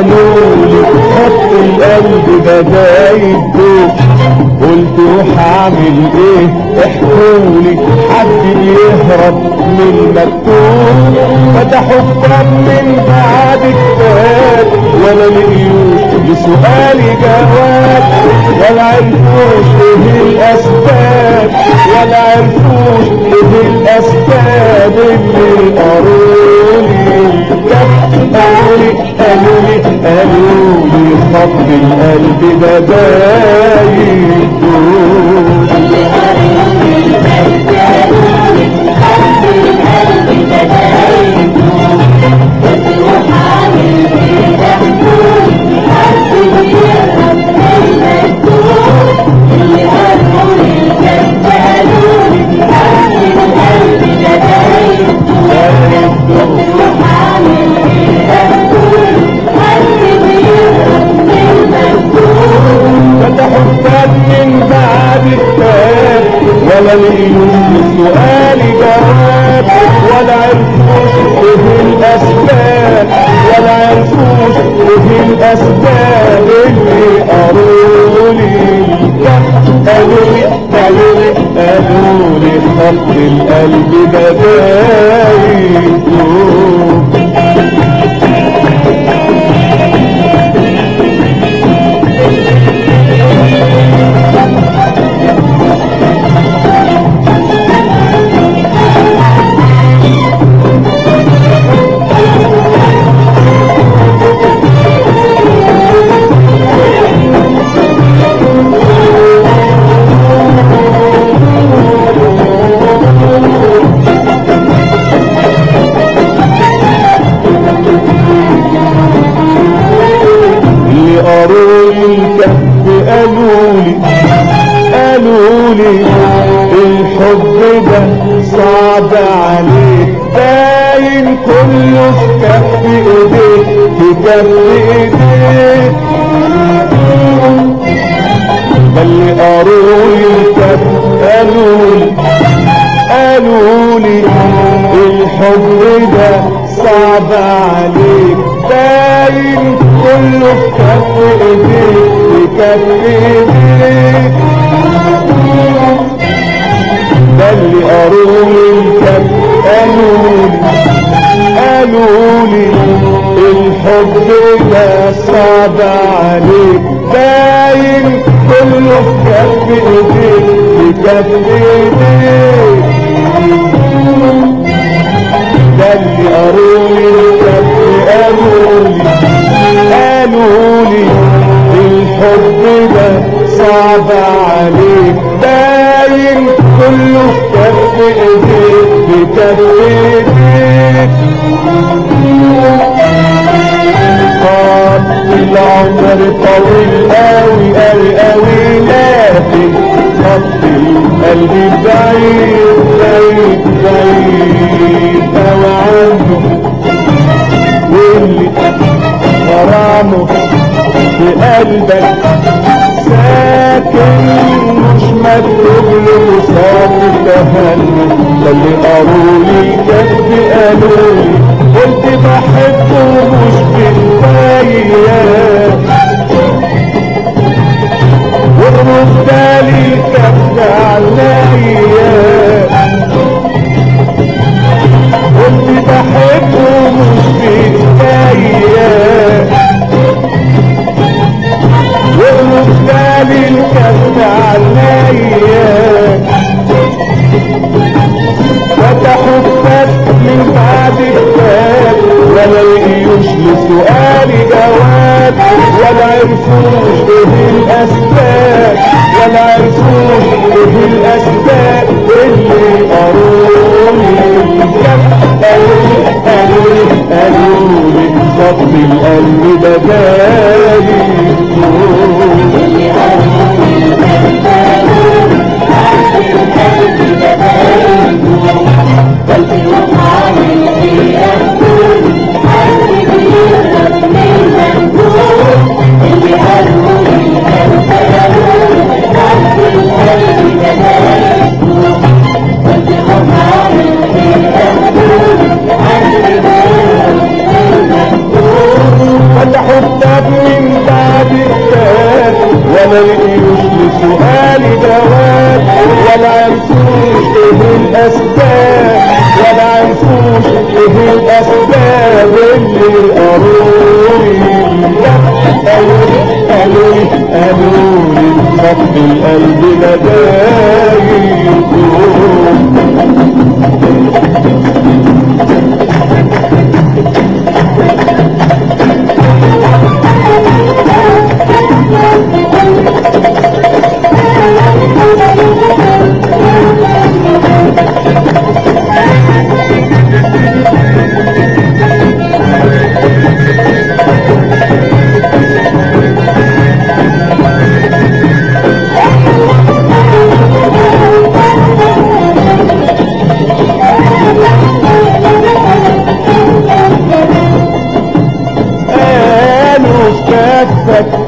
قالوا لي خط القلب دوب قلت روح اعمل إيه؟ احكولي حد يهرب من المكتوب فتحوا كتاب من بعد كتاب ولا لقيوش لسؤالي جواب. ولا عرفوش إيه الأسباب. ولا عرفوش إيه الأسباب اللي قالولي قالولي قالولي قالولي خط القلب ده دايب بعد كتاب ولا لقيوش لسؤالي جواب ولا عرفوش إيه الأسباب ولا عرفوش إيه الأسباب. اللي قالولي قالولي قالولي قالولي خط القلب ده صعب عليك باين كله في كف ايديك في كف ايديك ده اللي قالوا لي قالوا لي الحب ده صعب عليك. باين كله في كف ايديك في كف ايديك عليك باين كله في كف ايديك في كف بعيد بعيد بعيد قوي عنه واللي غرامه في قلبك ساكن مش مكتوب له تهني ده اللي قالوا لي لي إيه الاسباب ولا عرفوش إيه الاسباب قاروني قالولي قالولي قالولي صب القلب بدالي فتحوا الاسباب اللي قالولي قالولي قالولي خط القلب بدايل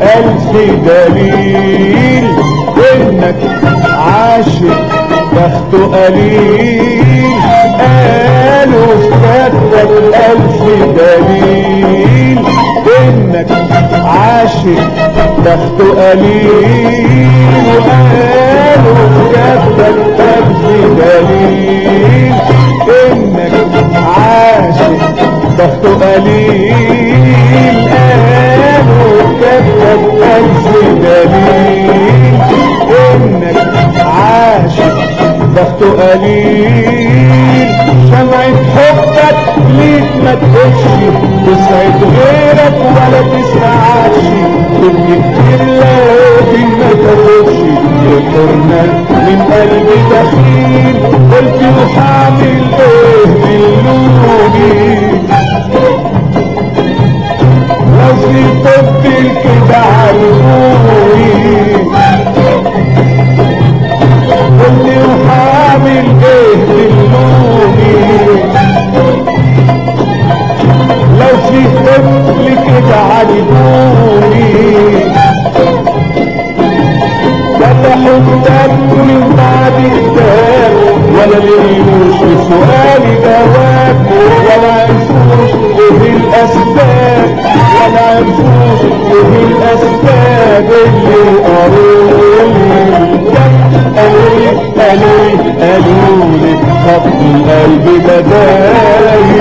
ألف دليل إنك عاشق بخته قليل. قالوا كفك ألف دليل إنك عاشق بخته قليل. وقالوا في كفك ألف دليل إنك عاشق بخته قليل. ألف دليل إنك عاشق بخته قليل شمعة حبك ليك ما تقولش تسعد غيرك ولا تسمعش تبني كتير لكن ما تاخدش يقرنا من قلبي دخيل قلت وحعمل عرفوني فتحوا الباب من بعد الباب ولا لقيوش في سؤالي جواب ولا عرفوش إيه الأسباب ولا عرفوش إيه الأسباب اللي قالولي قالولي قالولي قالولي خط القلب بدايل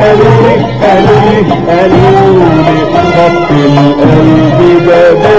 أليه أليه أليه خط القلب بدأ